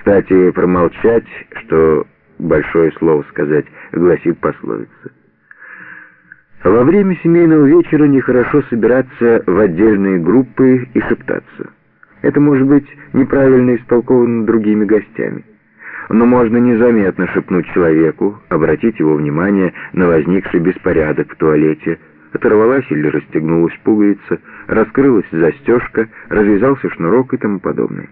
Кстати, промолчать, что большое слово сказать, гласит пословица. Во время семейного вечера нехорошо собираться в отдельные группы и шептаться. Это может быть неправильно истолковано другими гостями. Но можно незаметно шепнуть человеку, обратить его внимание на возникший беспорядок в туалете, оторвалась или расстегнулась пуговица, раскрылась застежка, развязался шнурок и тому подобное.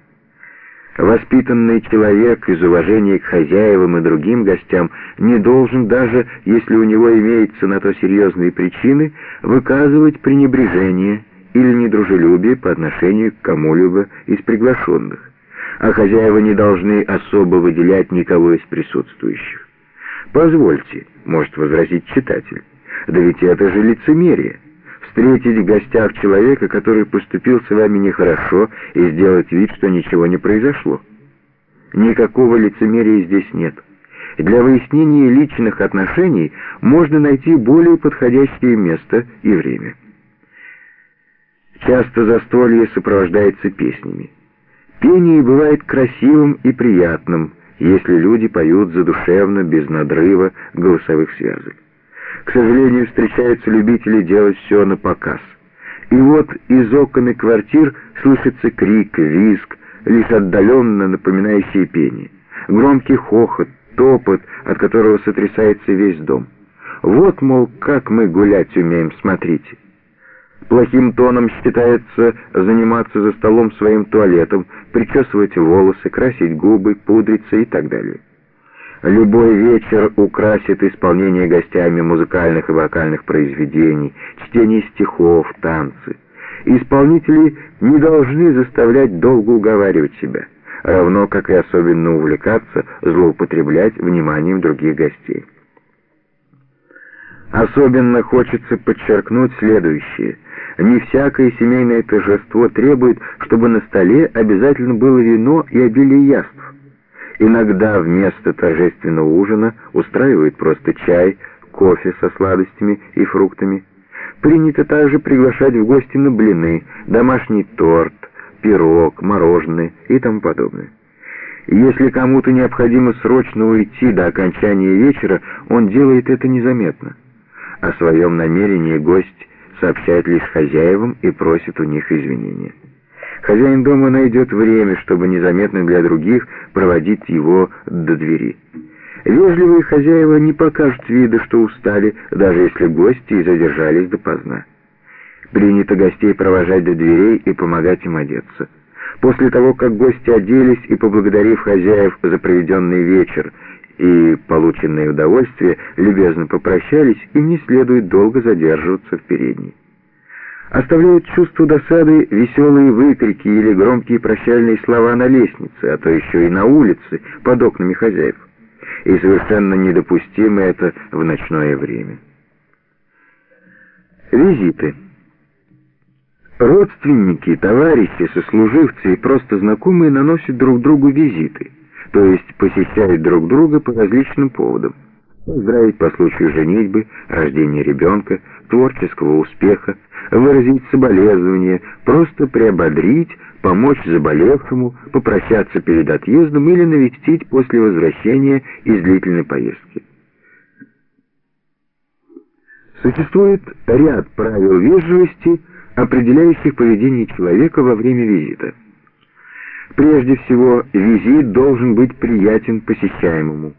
Воспитанный человек из уважения к хозяевам и другим гостям не должен, даже если у него имеются на то серьезные причины, выказывать пренебрежение или недружелюбие по отношению к кому-либо из приглашенных, а хозяева не должны особо выделять никого из присутствующих. «Позвольте», — может возразить читатель, — «да ведь это же лицемерие» встретить в гостях человека, который поступил с вами нехорошо, и сделать вид, что ничего не произошло. Никакого лицемерия здесь нет. Для выяснения личных отношений можно найти более подходящее место и время. Часто застолье сопровождается песнями. Пение бывает красивым и приятным, если люди поют задушевно, без надрыва голосовых связок. К сожалению, встречаются любители делать все на показ. И вот из окон и квартир слышится крик, визг, лишь отдаленно напоминающий пение. Громкий хохот, топот, от которого сотрясается весь дом. Вот, мол, как мы гулять умеем, смотрите. Плохим тоном считается заниматься за столом своим туалетом, причесывать волосы, красить губы, пудриться и так далее. Любой вечер украсит исполнение гостями музыкальных и вокальных произведений, чтение стихов, танцы. Исполнители не должны заставлять долго уговаривать себя, равно как и особенно увлекаться, злоупотреблять вниманием других гостей. Особенно хочется подчеркнуть следующее. Не всякое семейное торжество требует, чтобы на столе обязательно было вино и обилие яств. Иногда вместо торжественного ужина устраивают просто чай, кофе со сладостями и фруктами. Принято также приглашать в гости на блины, домашний торт, пирог, мороженое и тому подобное. Если кому-то необходимо срочно уйти до окончания вечера, он делает это незаметно. О своем намерении гость сообщает лишь хозяевам и просит у них извинения. Хозяин дома найдет время, чтобы незаметно для других проводить его до двери. Вежливые хозяева не покажут вида, что устали, даже если гости и задержались допоздна. Принято гостей провожать до дверей и помогать им одеться. После того, как гости оделись и, поблагодарив хозяев за проведенный вечер и полученное удовольствие, любезно попрощались, им не следует долго задерживаться в передней оставляют чувство досады веселые выкрики или громкие прощальные слова на лестнице, а то еще и на улице, под окнами хозяев. И совершенно недопустимо это в ночное время. Визиты. Родственники, товарищи, сослуживцы и просто знакомые наносят друг другу визиты, то есть посещают друг друга по различным поводам поздравить по случаю женитьбы, рождения ребенка, творческого успеха, выразить соболезнования, просто приободрить, помочь заболевшему, попрощаться перед отъездом или навестить после возвращения из длительной поездки. Существует ряд правил вежливости, определяющих поведение человека во время визита. Прежде всего, визит должен быть приятен посещаемому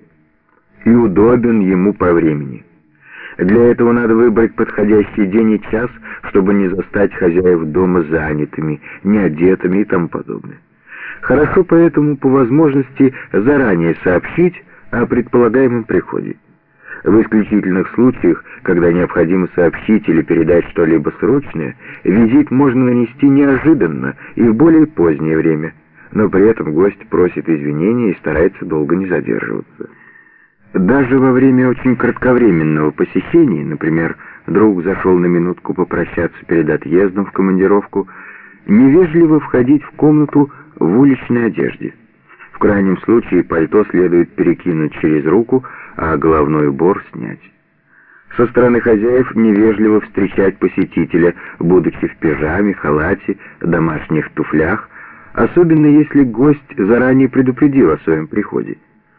и удобен ему по времени. Для этого надо выбрать подходящий день и час, чтобы не застать хозяев дома занятыми, неодетыми и тому подобное. Хорошо поэтому по возможности заранее сообщить о предполагаемом приходе. В исключительных случаях, когда необходимо сообщить или передать что-либо срочное, визит можно нанести неожиданно и в более позднее время, но при этом гость просит извинения и старается долго не задерживаться. Даже во время очень кратковременного посещения, например, друг зашел на минутку попрощаться перед отъездом в командировку, невежливо входить в комнату в уличной одежде. В крайнем случае пальто следует перекинуть через руку, а головной убор снять. Со стороны хозяев невежливо встречать посетителя, будучи в пижаме, халате, домашних туфлях, особенно если гость заранее предупредил о своем приходе.